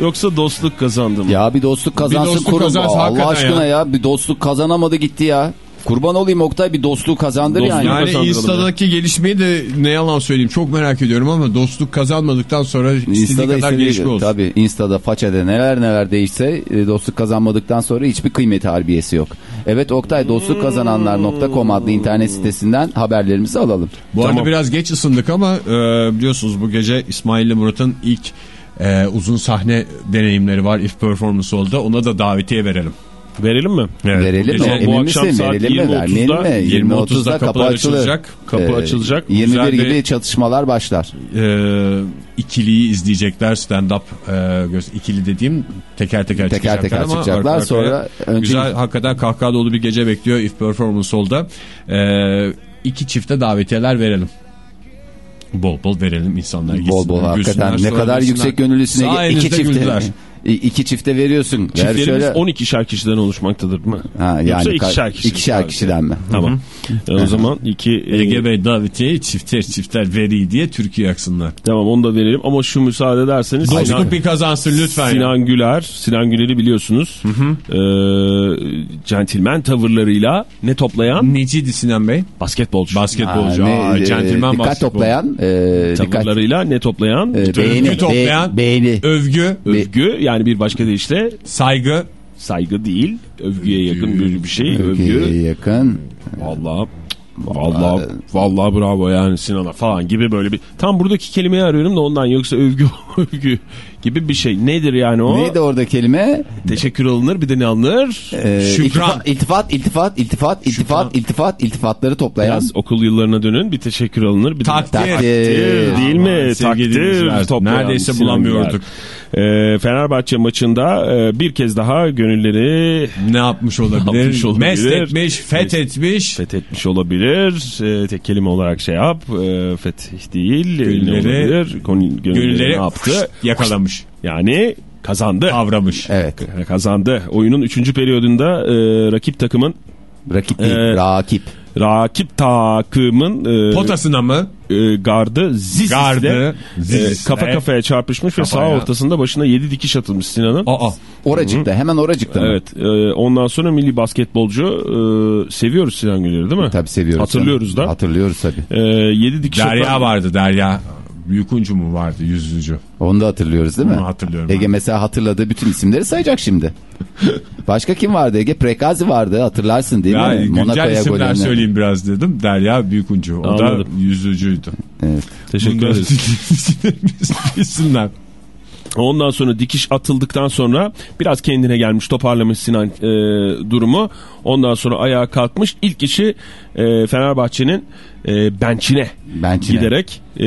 Yoksa dostluk kazandı mı? Ya bir dostluk kazansın dostluk kurban. kazansın, Allah aşkına ya. ya. bir dostluk kazanamadı gitti ya. Kurban olayım Oktay bir dostluğu kazandır Dostluğu yani. Yani Insta'daki gelişmeyi de ne yalan söyleyeyim çok merak ediyorum ama dostluk kazanmadıktan sonra istediği Insta'da kadar gelişme olsun. Tabii Insta'da façede neler neler değişse e, dostluk kazanmadıktan sonra hiçbir kıymeti harbiyesi yok. Evet Oktay dostluk kazananlar.com adlı internet sitesinden haberlerimizi alalım. Bu Tamam. arada biraz geç ısındık ama e, biliyorsunuz bu gece İsmail ile Murat'ın ilk e, uzun sahne deneyimleri var If Performance Hall'da. Ona da davetiye verelim. Verelim mi? Verelim gece- mi? bu Emin akşam misin? saat Verelim mi? 20.30'da, Vermeyelim mi? 20.30'da 20.30'da kapı açılacak. Kapı Ee, açılacak. 21 Güzel bir- gibi çatışmalar başlar. E, ikiliyi izleyecekler stand-up e, ikili dediğim teker teker, Teker çıkacaklar teker ama çıkacaklar. arka Sonra önce- güzel hakikaten kahkaha dolu bir gece bekliyor If Performance Hall'da. E, iki çifte davetiyeler verelim. Bol bol verelim insanlar gitsinler. Bol bol hakikaten ne kadar yüksek gönüllüsüne iki güldüler. İki çifte veriyorsun. Ver Çiftlerimiz şöyle. 12'şer kişiden oluşmaktadır mı? Ha, Yoksa yani ikişer ka- kişi. ikişer kişiden mi? Tamam. E, o zaman iki... e, Ege Bey davetiye çifter çifter veri diye Türkiye yaksınlar. Tamam onu da verelim ama şu müsaade ederseniz Sinan, Dostluk bir kazansın lütfen. ya. Sinan Güler, Sinan Güler'i biliyorsunuz. Ee, centilmen tavırlarıyla ne toplayan? Neciydi Sinan Bey? Basketbolcu. Basketbolcu. Ha, Aa, ne, e, centilmen dikkat basketbol. toplayan e, dikkat Tavırlarıyla ne toplayan? e, beğeni, Övgü toplayan. be- beğeni. Övgü, Övgü yani bir başka deyişle saygı. saygı değil, övgüye yakın bir, bir şey. Övgüye Övgü. yakın. Vallahi Vallahi vallahi bravo yani Sinan'a falan gibi böyle bir tam buradaki kelimeyi arıyorum da ondan yoksa övgü övgü gibi bir şey. Nedir yani o? Neydi orada kelime? Teşekkür alınır bir de ne alınır? Ee, Şükran. iltifat, iltifat, iltifat, iltifat, iltifat, iltifat, iltifatları toplayan. Biraz okul yıllarına dönün bir teşekkür alınır bir de Takdir. Takdir. değil mi? Takdir toplayan neredeyse bulamıyorduk. Ee, Fenerbahçe maçında e, bir kez daha gönülleri Ne yapmış olabilir? yapmış olabilir? Mest etmiş, fethetmiş. fethetmiş olabilir. E, tek kelime olarak şey yap. E, fetih değil. Ne Gönülleri- Gönülleri Gönülleri ne yaptı? yakalamış, Yani kazandı. kavramış. Evet. Kazandı. Oyunun 3. periyodunda e, rakip takımın Rakip değil, Ee, rakip. Rakip takımın e, Potasına mı? e, gardı Zizis'le Gardı, e, Zizis'le. kafa kafaya çarpışmış ve sağ Kafaya. ortasında başına 7 dikiş atılmış Sinan'ın. Aa. Oracıkta, hemen oracıkta mı? Evet. e, ondan sonra milli basketbolcu e, seviyoruz Sinan Güler'i değil mi? Tabii seviyoruz. Hatırlıyoruz canım. da. Hatırlıyoruz tabii. E, 7 dikiş Derya atan- vardı Derya. Büyükuncu mu vardı yüzücü? Onu da hatırlıyoruz değil mi? Onu hatırlıyorum Ege ben. mesela hatırladığı bütün isimleri sayacak şimdi. Başka kim vardı Ege? Prekazi vardı hatırlarsın değil Ya mi? güncel isimler golünü. söyleyeyim biraz dedim. Derya Büyükuncu. O Anladım. da yüzücüydü. Evet. Teşekkür ederiz. isimler. Ondan sonra dikiş atıldıktan sonra biraz kendine gelmiş toparlamış Sinan e, durumu. Ondan sonra ayağa kalkmış. İlk işi e, Fenerbahçe'nin e, bençine Bençine. giderek e,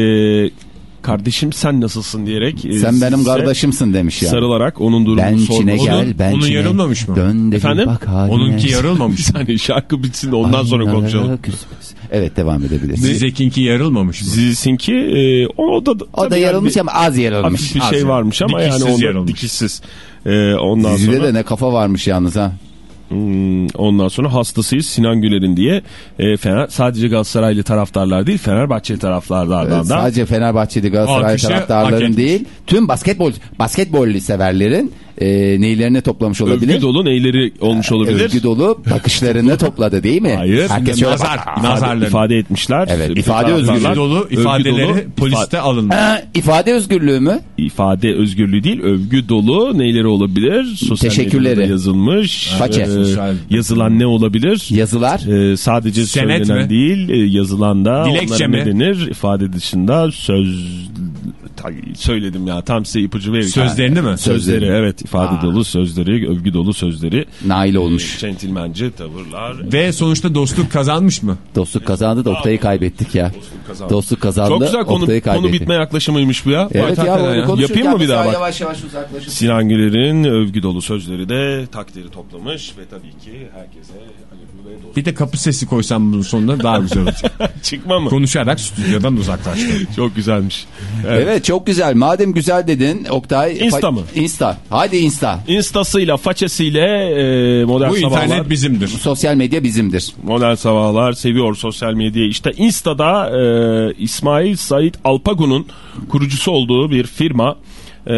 kardeşim sen nasılsın diyerek e, Sen benim kardeşimsin demiş yani. sarılarak onun durumunu Bençine sorması. gel, bençine. onun yarılmamış mı? Dön de Efendim? bak haline. Onunki yarılmamış. Saniye şarkı bitsin de ondan sonra Aynalara konuşalım. küsmüş. Evet devam edebiliriz. Sizekinki yarılmamış mı? Zizinki e, o da O da yarılmış yani ama az yarılmış. hafif bir Az şey yani. varmış ama yani Dikişsiz onda yarılmış. dikişsiz. E, ondan Zizide sonra de ne kafa varmış yalnız ha. Hmm, ondan sonra hastasıyız Sinan Güler'in diye. E, Fener, sadece Galatasaraylı taraftarlar değil Fenerbahçe taraftarlardan Evet, da. sadece Fenerbahçeli Galatasaray Alkışı taraftarların değil tüm basketbol basketbolli severlerin e, neylerini toplamış olabilir. övgü dolu neyleri olmuş olabilir. Övgü dolu bakışlarını topladı değil mi? Hayır. Herkes Nazar, nazarlarını. ifade etmişler. Evet, ifade özgürlüğü dolu övgü ifadeleri dolu, poliste alındı. Ha, ifade özgürlüğü mü? ifade özgürlüğü değil övgü dolu neyleri olabilir? Sosyal Teşekkürleri. medyada yazılmış. Façe. Ee, Sosyal- yazılan ne olabilir? Yazılar. Ee, sadece Senet söylenen mi? değil e, yazılan da Dilekçe mi? denir? İfade dışında söz söyledim ya tam size ipucu verirken. Sözlerini mi? Sözleri Sözleri. evet ifade dolu sözleri övgü dolu sözleri Nail olmuş. centilmence tavırlar Ve sonuçta dostluk kazanmış mı? Dostluk kazandı da Oktay'ı kaybettik ya. kazandı. Dostluk kazandı. Çok güzel konu, konu bitme yaklaşımıymış bu ya. Evet ya, ya. Yapayım mı bir daha bak? Yavaş yavaş uzaklaşın. Sinan Güler'in övgü dolu sözleri de takdiri toplamış ve tabii ki herkese dostluk. Bir de kapı sesi koysam bunun sonunda daha güzel olacak. Çıkma mı? Konuşarak stüdyodan uzaklaştı. Çok güzelmiş. Evet. Çok güzel. Madem güzel dedin Oktay. Insta mı? Insta. Hadi Insta. Instasıyla, façesiyle e, modern Bu sabahlar. internet bizimdir. Sosyal medya bizimdir. Modern sabahlar seviyor sosyal medyayı. İşte Insta'da e, İsmail Sait Alpagun'un kurucusu olduğu bir firma e,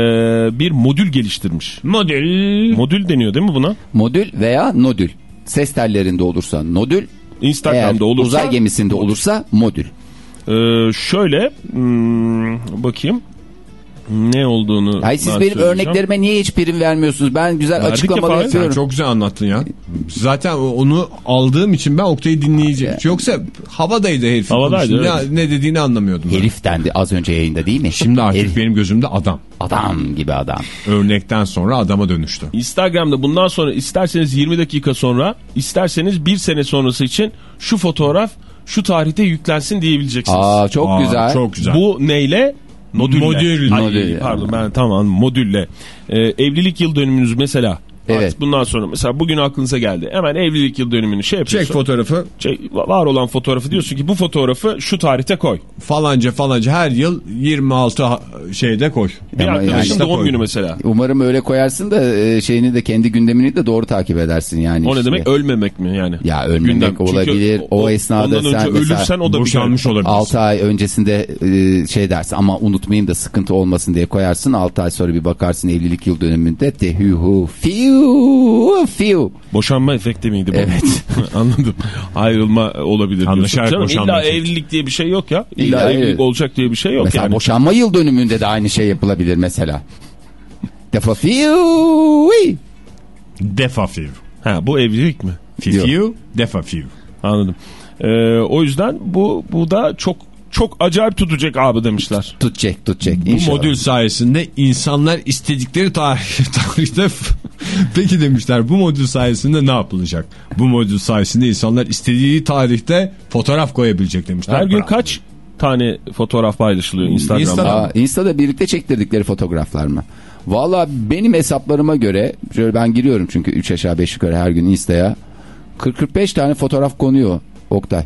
bir modül geliştirmiş. Model. Modül deniyor değil mi buna? Modül veya nodül. Ses tellerinde olursa nodül. Instagram'da Eğer olursa uzay gemisinde olursa modül. E, şöyle hmm, bakayım ne olduğunu Ay siz ben benim örneklerime niye hiç prim vermiyorsunuz? Ben güzel Verdik açıklamalar ya yapıyorum. Çok güzel anlattın ya. Zaten onu aldığım için ben Oktay'ı dinleyeceğim. Yoksa havadaydı herif. Havadaydı, Ne, evet. ne dediğini anlamıyordum. ben. Herif dendi az önce yayında değil mi? Şimdi artık Herif. benim gözümde adam. Adam gibi adam. Örnekten sonra adama dönüştü. Instagram'da bundan sonra isterseniz 20 dakika sonra isterseniz bir sene sonrası için şu fotoğraf şu tarihte yüklensin diyebileceksiniz. Aa çok Aa, güzel. Çok güzel. Bu neyle? Modülle. Modül. Ay, Modül. Pardon ben tamam modülle. Ee, evlilik yıl dönümünüz mesela. Evet. Artık bundan sonra mesela bugün aklınıza geldi. Hemen evlilik yıl dönümünü şey Çek yapıyorsun. fotoğrafı Şey, var olan fotoğrafı diyorsun ki bu fotoğrafı şu tarihte koy. falanca falanca her yıl 26 ha- şeyde koy. Bir Ama arkadaşın yani- doğum Koy. günü mesela. Umarım öyle koyarsın da e, şeyini de kendi gündemini de doğru takip edersin yani. O ne işte. demek? Ölmemek mi yani? Ya ölmemek Gündem. Çünkü olabilir. O esnada ondan önce sen mesela ölürsen o da Boşanmış olabilir. 6 ay öncesinde e, şey dersin ama unutmayayım da sıkıntı olmasın diye koyarsın. 6 ay sonra bir bakarsın evlilik yıl dönümünde de hu fiu fiu. Boşanma efekti miydi bu? Evet. Anladım. Ayrılma olabilir. Anlaşarak Canım, boşanma illa efekti. evlilik diye bir şey yok ya. İlla, İlla evlilik evet. olacak diye bir şey yok Mesela yani. boşanma yıl dönümünde de aynı şey yapılabilir mesela. Defa fiu. Defa fiv. Ha, bu evlilik mi? Fifiu, defa fiv. Anladım. Ee, o yüzden bu bu da çok çok acayip tutacak abi demişler. Tutacak tutacak Bu inşallah. modül sayesinde insanlar istedikleri tarih, tarihte peki demişler bu modül sayesinde ne yapılacak? Bu modül sayesinde insanlar istediği tarihte fotoğraf koyabilecek demişler. Her gün kaç tane fotoğraf paylaşılıyor Instagram'da? Instagram. Aa, Insta'da birlikte çektirdikleri fotoğraflar mı? Valla benim hesaplarıma göre şöyle ben giriyorum çünkü 3 aşağı 5 yukarı her gün Insta'ya 40-45 tane fotoğraf konuyor Oktay.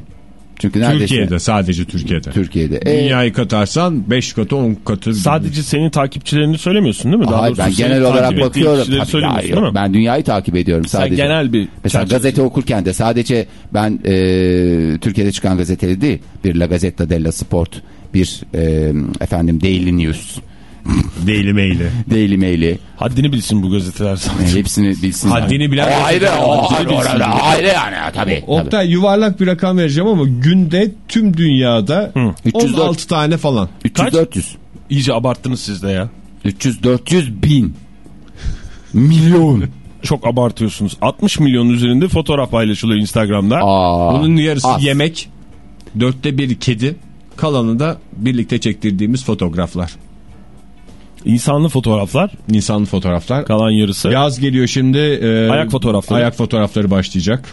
Çünkü neredeyse Türkiye'de sadece Türkiye'de. Türkiye'de. E, Dünyayı katarsan 5 katı 10 katı. Sadece senin takipçilerini söylemiyorsun değil mi? Daha hayır ben genel olarak bakıyorum. Tabii, söylemiyorsun hayır, değil mi? Ben dünyayı takip ediyorum Sen sadece. genel bir Mesela çerçeve- gazete okurken de sadece ben e, Türkiye'de çıkan gazeteleri değil. Bir La Gazzetta della Sport, bir e, efendim Daily News, Daily Mail'i. Daily Mail'i Haddini bilsin bu gazeteler sadece. hepsini bilsin. Haddini bilen O ayrı, o ayrı, orada ayrı yani tabii. tabii. Oktay yuvarlak bir rakam vereceğim ama günde tüm dünyada 304. 16 tane falan. 300-400. İyice abarttınız siz de ya. 300-400 bin. Milyon. Çok abartıyorsunuz. 60 milyon üzerinde fotoğraf paylaşılıyor Instagram'da. Aa, Bunun yarısı az. yemek, dörtte biri kedi, kalanı da birlikte çektirdiğimiz fotoğraflar. İnsanlı fotoğraflar. İnsanlı fotoğraflar. Kalan yarısı. Yaz geliyor şimdi. e, Ayak fotoğrafları. Ayak fotoğrafları başlayacak.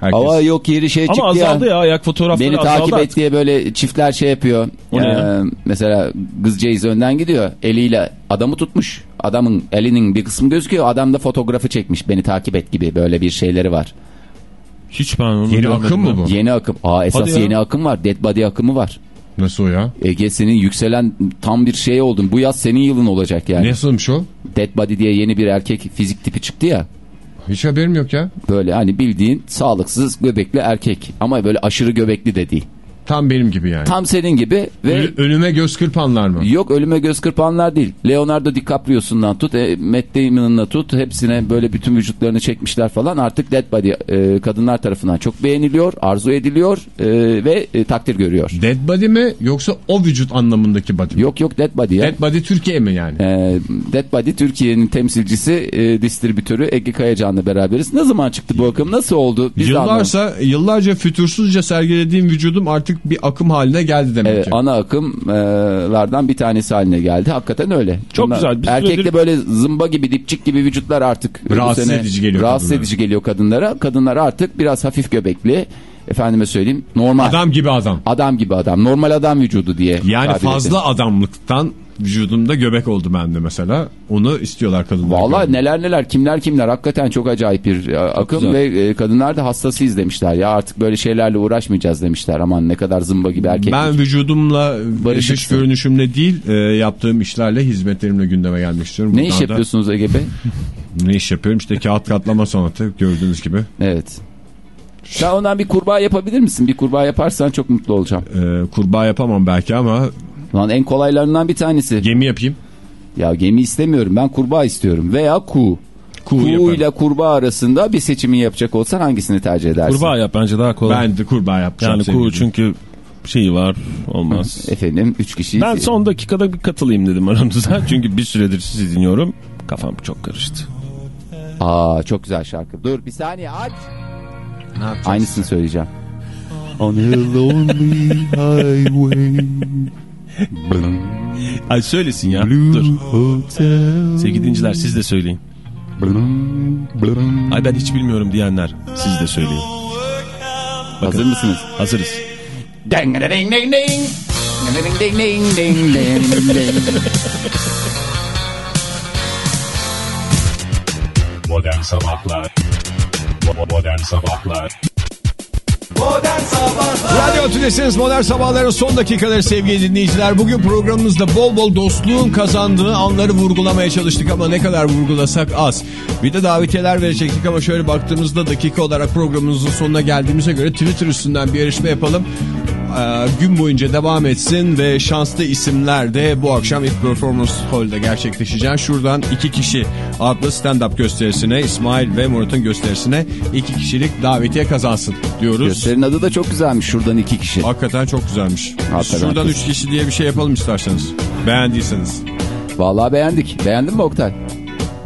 Herkes. Ama yok yeri şey çıktı Ama azaldı ya. ayak fotoğrafları Beni azaldı. takip et diye böyle çiftler şey yapıyor. O ne Ee, ya? mesela kızcağız önden gidiyor. Eliyle adamı tutmuş. Adamın elinin bir kısmı gözüküyor. Adam da fotoğrafı çekmiş. Beni takip et gibi böyle bir şeyleri var. Hiç ben onu Yeni akım mı ya. bu? Yeni akım. Aa esas ya. yeni akım var. Dead Body akımı var. Nasıl ya? Ege senin yükselen tam bir şey oldun. Bu yaz senin yılın olacak yani. Nasılmış o? Dead Body diye yeni bir erkek fizik tipi çıktı ya. Hiç haberim yok ya. Böyle hani bildiğin sağlıksız göbekli erkek. Ama böyle aşırı göbekli de değil. Tam benim gibi yani. Tam senin gibi ve Ö- önüme göz kırpanlar mı? Yok ölüme göz kırpanlar değil. Leonardo DiCaprio'sundan tut, e, Matt Damon'ına tut hepsine böyle bütün vücutlarını çekmişler falan. Artık Dead Body e, kadınlar tarafından çok beğeniliyor, arzu ediliyor e, ve e, takdir görüyor. Dead body mi yoksa o vücut anlamındaki body mi? Yok yok Dead Body ya. Dead body Türkiye mi yani? E, Dead Body Türkiye'nin temsilcisi, e, distribütörü Ege Kayacan'la beraberiz. Ne zaman çıktı bu akım? Nasıl oldu? Biz. Yıllarsa, yıllarca fütursuzca sergilediğim vücudum artık bir akım haline geldi demek Evet, ki. ana akımlardan bir tanesi haline geldi. Hakikaten öyle. Çok güzel. Bir Erkekte süredir- böyle zımba gibi dipçik gibi vücutlar artık Rahatsız edici geliyor Rahatsız kadınlara. edici geliyor kadınlara. Kadınlar artık biraz hafif göbekli. Efendime söyleyeyim normal. Adam, Adam gibi adam. gibi adam. Normal adam vücudu diye. Yani fazla edelim. adamlıktan vücudumda göbek oldu bende mesela. Onu istiyorlar kadınlar. Vallahi görmek. neler neler kimler kimler hakikaten çok acayip bir e, akım güzel. ve e, kadınlar da hastasıyız demişler ya artık böyle şeylerle uğraşmayacağız demişler aman ne kadar zımba gibi erkek. Ben vücudumla ve Barışıksın. dış görünüşümle değil e, yaptığım işlerle hizmetlerimle gündeme gelmek istiyorum. ne Buradan iş da- yapıyorsunuz Ege Bey? Ne iş yapıyorum? İşte kağıt katlama sanatı gördüğünüz gibi. Evet. Sen ondan bir kurbağa yapabilir misin? Bir kurbağa yaparsan çok mutlu olacağım. E, kurbağa yapamam belki ama Lan en kolaylarından bir tanesi. gemi yapayım. Ya gemi istemiyorum ben kurbağa istiyorum veya kuğu. Kuğu Kuğu ile kurbağa arasında bir seçimi yapacak olsan hangisini tercih edersin? Kurbağa yap bence daha kolay. Ben de kurbağa yapacağım. yani kuğu çünkü şeyi var olmaz. Efendim 3 kişi. Ben son dakikada bir katılayım dedim aranıza. Çünkü bir süredir sizi dinliyorum. Kafam çok karıştı. Aa çok güzel şarkı. Dur bir saniye aç. Ne? Aynısını söyleyeceğim. On a lonely highway, Ay söylesin ya. blue Dur. hotel. Sevgili dinciler siz de söyleyin. Ay ben hiç bilmiyorum diyenler siz de söyleyin. Hazır mısınız? Hazırız. Ding ding ding ding. Ding ding ding ding ding ding. Modern Sabahlar Modern Radyo Tülesi'niz Modern Sabahların son dakikaları sevgili dinleyiciler. Bugün programımızda bol bol dostluğun kazandığı anları vurgulamaya çalıştık ama ne kadar vurgulasak az. Bir de davetiyeler verecektik ama şöyle baktığımızda dakika olarak programımızın sonuna geldiğimize göre Twitter üstünden bir yarışma yapalım. Ee, gün boyunca devam etsin ve şanslı isimler de bu akşam ilk performance hall'de gerçekleşecek. Şuradan iki kişi adlı stand-up gösterisine İsmail ve Murat'ın gösterisine iki kişilik davetiye kazansın diyoruz. Gösterinin adı da çok güzelmiş. Şuradan iki kişi. Hakikaten çok güzelmiş. Hakikaten Şuradan çok- üç kişi diye bir şey yapalım isterseniz. Beğendiyseniz. Vallahi beğendik. Beğendin mi Oktay?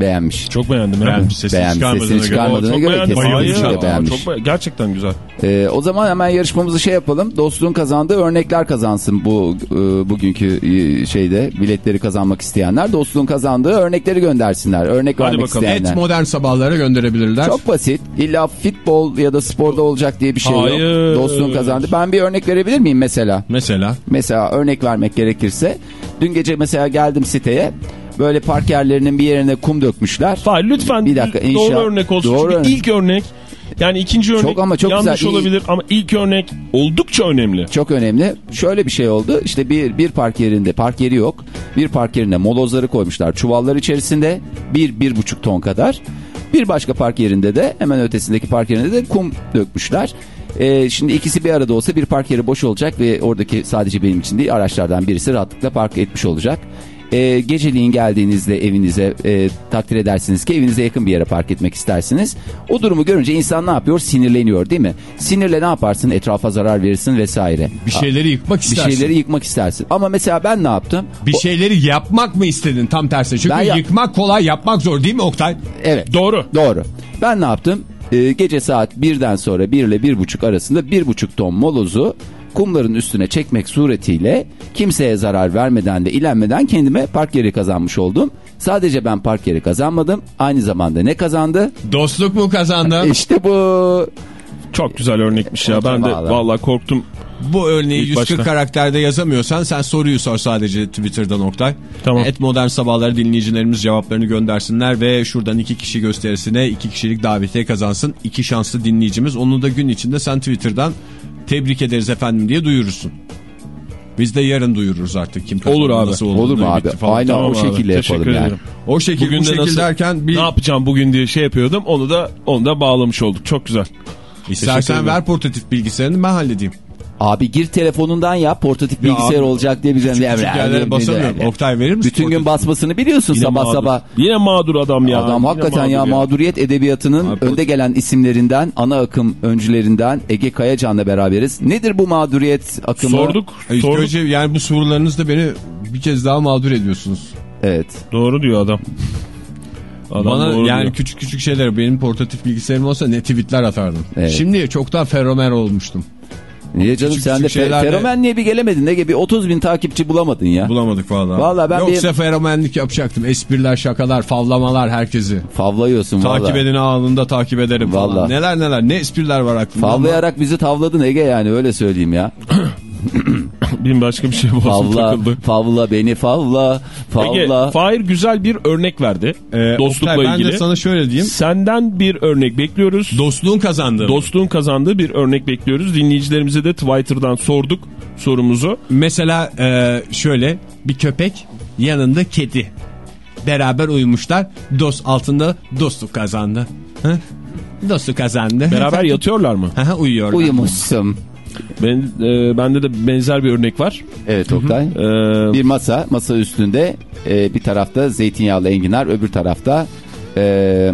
Beğenmiş. Çok beğendim. ya. Beğenmiş. Sesini Beğenmiş, çıkarmadığına sesini göre. çıkarmadığına göre beğendim. kesinlikle Hayır, beğenmiş. Çok be- gerçekten güzel. Ee, o zaman hemen yarışmamızı şey yapalım. Dostluğun kazandığı örnekler kazansın bu e, bugünkü e, şeyde biletleri kazanmak isteyenler. Dostluğun kazandığı örnekleri göndersinler. Örnek Hadi vermek bakalım. isteyenler. Et modern sabahlara gönderebilirler. Çok basit. İlla futbol ya da sporda olacak diye bir şey Hayır. yok. Dostluğun kazandı. Ben bir örnek verebilir miyim mesela? Mesela Mesela örnek vermek gerekirse. Dün gece mesela geldim siteye. Böyle park yerlerinin bir yerine kum dökmüşler. Fahir lütfen Bir dakika, doğru inşa- örnek olsun. Doğru Çünkü örnek. ilk örnek Yani ikinci örnek Çok ama çok yanlış güzel, olabilir ama ilk örnek oldukça önemli. Çok önemli. Şöyle bir şey oldu. İşte bir, bir park yerinde, park yeri yok. Bir park yerine molozları koymuşlar. Çuvallar içerisinde bir, bir buçuk ton kadar. Bir başka park yerinde de hemen ötesindeki park yerinde de kum dökmüşler. Ee, şimdi ikisi bir arada olsa bir park yeri boş olacak ve oradaki sadece benim için değil araçlardan birisi rahatlıkla park etmiş olacak. Ee, geceliğin geldiğinizde evinize e, takdir edersiniz ki evinize yakın bir yere park etmek istersiniz. O durumu görünce insan ne yapıyor? Sinirleniyor değil mi? Sinirle ne yaparsın? Etrafa zarar verirsin vesaire. Bir şeyleri yıkmak Bir istersin. şeyleri yıkmak istersin. Ama mesela ben ne yaptım? Bir O- şeyleri yapmak mı istedin tam tersi? Çünkü Ben yıkmak kolay yapmak zor değil mi Oktay? Evet. Doğru. Doğru. Ben ne yaptım? Ee, gece saat 1'den sonra 1 ile 1.30 arasında 1.5 ton molozu kumların üstüne çekmek suretiyle kimseye zarar vermeden de ilenmeden kendime park yeri kazanmış oldum. Sadece ben park yeri kazanmadım. Aynı zamanda ne kazandı? Dostluk mu kazandı? İşte bu. Çok güzel örnekmiş ya. Ben de Vallahi. korktum. Bu örneği İlk 140 başta. karakterde yazamıyorsan sen soruyu sor sadece Twitter'dan Oktay. Tamam. Et modern sabahları dinleyicilerimiz cevaplarını göndersinler ve şuradan iki kişi gösterisine iki kişilik davetiye kazansın. İki şanslı dinleyicimiz. Onu da gün içinde sen Twitter'dan tebrik ederiz efendim diye duyurursun. Biz de yarın duyururuz artık kim Olur abi. nasıl Olur mu abi? falan. Aynen Tamam o abi, şekilde teşekkür yapalım yani. O şekil Bugün bu de şekil nasıl- derken bir Ne yapacağım bugün diye şey yapıyordum. Onu da onu da bağlamış olduk. Çok güzel. İstersen ver portatif bilgisayarını ben halledeyim. Abi gir telefonundan yap portatif bilgisayar abi, olacak diye bize. Küçük küçük yerlere basamıyorum. Oktay verir misin? Bütün gün basmasını biliyorsun Yine sabah mağdur. sabah. Yine mağdur adam ya. Adam Yine hakikaten ya mağdur mağduriyet edebiyatının Abi, önde gelen isimlerinden, ana akım öncülerinden Ege Kayacan'la beraberiz. Nedir bu mağduriyet akımı? Sorduk. İlk sorduk. önce yani bu sorularınızda beni bir kez daha mağdur ediyorsunuz. Evet. Doğru diyor adam. Adam Bana yani diyor. küçük küçük şeyler benim portatif bilgisayarım olsa ne tweetler atardım. Evet. Şimdi çoktan fenomen olmuştum. Niye canım Küçük sen de küçük fe- şeylerle- fenomen niye bir gelemedin Ege? Bir 30 bin takipçi bulamadın ya. Bulamadık vallahi. Vallahi ben Yoksa bir- fenomenlik yapacaktım. Espriler, şakalar, favlamalar herkesi. Favlıyorsun Takip valla. edeni anında takip ederim falan. Vallahi. Neler neler ne espriler var aklımda. ama- Favlayarak bizi tavladın Ege yani öyle söyleyeyim ya. Benim başka bir şey bozdum Favla, takıldı. favla beni favla, Ege, favla. Fahir güzel bir örnek verdi. Ee, dostlukla Oktay, ilgili. Ben de sana şöyle diyeyim. Senden bir örnek bekliyoruz. Dostluğun kazandığı. Dostluğun kazandığı bir örnek bekliyoruz. Dinleyicilerimize de Twitter'dan sorduk sorumuzu. Mesela e, şöyle bir köpek yanında kedi. Beraber uyumuşlar. Dost altında dostluk kazandı. Hı? Dostluk kazandı. Beraber yatıyorlar mı? Hı, Uyuyorlar. Uyumuşsun. Ben, e, bende de benzer bir örnek var. Evet Oktay. E, Bir masa, masa üstünde e, bir tarafta zeytinyağlı enginar, öbür tarafta e,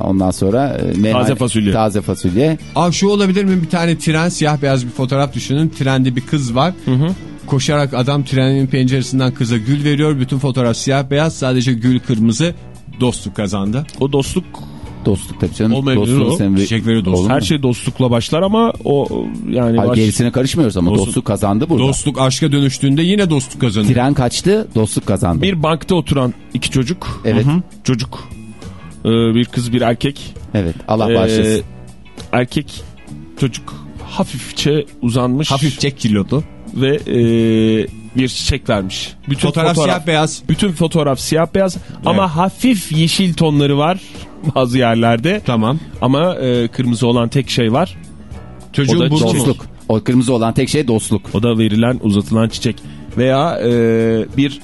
ondan sonra e, meyhane- Taze fasulye. Taze fasulye. Aa, şu olabilir mi bir tane tren siyah beyaz bir fotoğraf düşünün. Trende bir kız var. Koşarak adam trenin penceresinden kıza gül veriyor. Bütün fotoğraf siyah beyaz sadece gül kırmızı. Dostluk kazandı. o dostluk Dostluk tabii canım. Olmayabilir Dostluğun o. sembolü- Çiçek veriyor dostluk. Mu? her şey dostlukla başlar ama o yani Hayır, baş- gerisine karışmıyoruz ama Dostluk- dostluk kazandı burada. Dostluk aşka dönüştüğünde yine dostluk kazanıyor. Tren kaçtı, dostluk kazandı. bir bankta oturan iki çocuk. Evet. Hı hı. Çocuk. E, bir kız bir erkek. Evet, Allah E, bağışlasın. erkek çocuk hafifçe uzanmış Hafifçe kilodu. ve e, bir çiçek vermiş. Bütün Fotoğraf, siyah beyaz. Bütün fotoğraf siyah beyaz ama hafif yeşil tonları var bazı yerlerde. Tamam. Ama e, kırmızı olan tek şey var. Çocuğun O da mu? Dostluk. O kırmızı olan tek şey dostluk. O da verilen uzatılan çiçek. Veya e, bir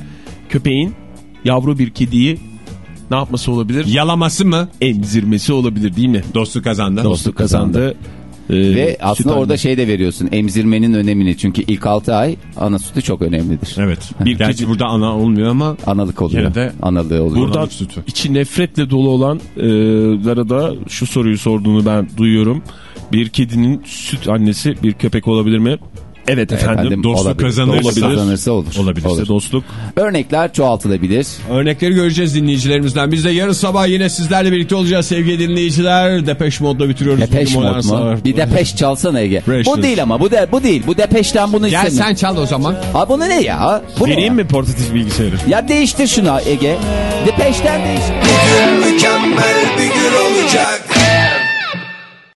köpeğin yavru bir kediyi ne yapması olabilir? Yalaması mı? Emzirmesi olabilir değil mi? Dostluk kazandı. Dostluk kazandı. E, Ve aslında anne. orada şey de veriyorsun. Emzirmenin önemini. Çünkü ilk 6 ay ana sütü çok önemlidir. Evet. Bir Gerçi kedi- burada ana olmuyor ama Analık oluyor. Yine de Analığı oluyor. Analık sütü. içi nefretle dolu olan e, da şu soruyu sorduğunu ben duyuyorum. Bir kedinin süt annesi bir köpek olabilir mi? Evet efendim. Efendim, dostluk olabilir. kazanırsa- Dostluk kazanırsa olur. Olabilirse Olur. Dostluk. Örnekler çoğaltılabilir. örnekleri göreceğiz dinleyicilerimizden. Biz de yarın sabah yine sizlerle birlikte olacağız sevgili dinleyiciler. Depeş modla bitiriyoruz. Depeş mod mu? sabah. Bir depeş çalsana Ege. Freshness. Bu değil ama bu de, bu değil. Bu depeşten bunu Gel istemiyorum. sen çal o zaman. Ha bunu ne ya? Bu ne Vereyim ya? mi portatif bilgisayarı? Ya değiştir şunu Ege. Depeşten değiştir. Mükemmel bir gün olacak